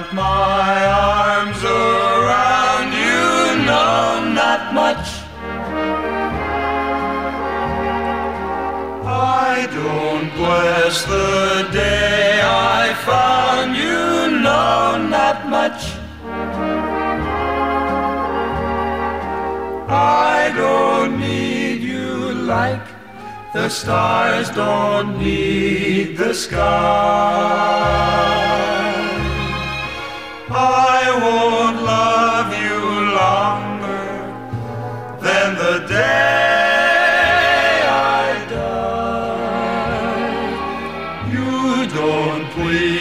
put my arms around you, no, not much. I don't bless the day I found you, no, not much. I don't need you like the stars don't need the sky. I won't love you longer than the day I die. You don't please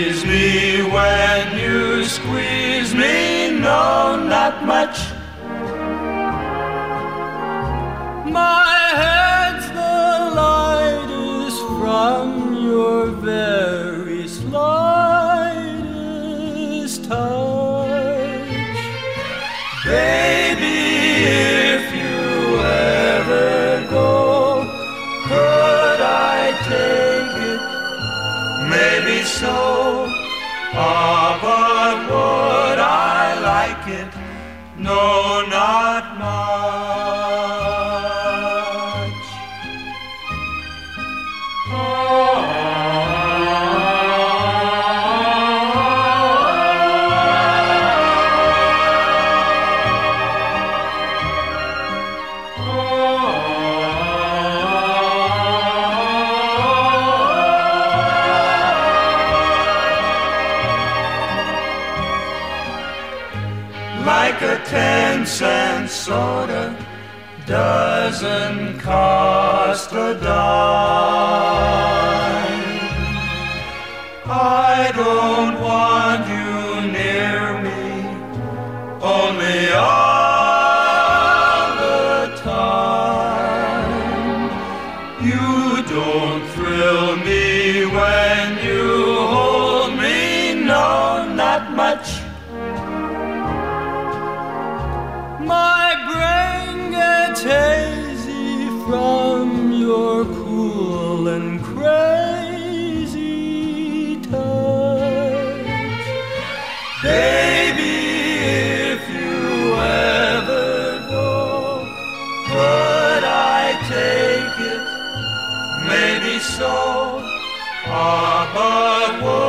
So. Ah, but would I like it? No, not much. Like a ten cent soda doesn't cost a dime. I don't want you near me, only all the time. You don't thrill me when you hold me, no, not much. So. Ah,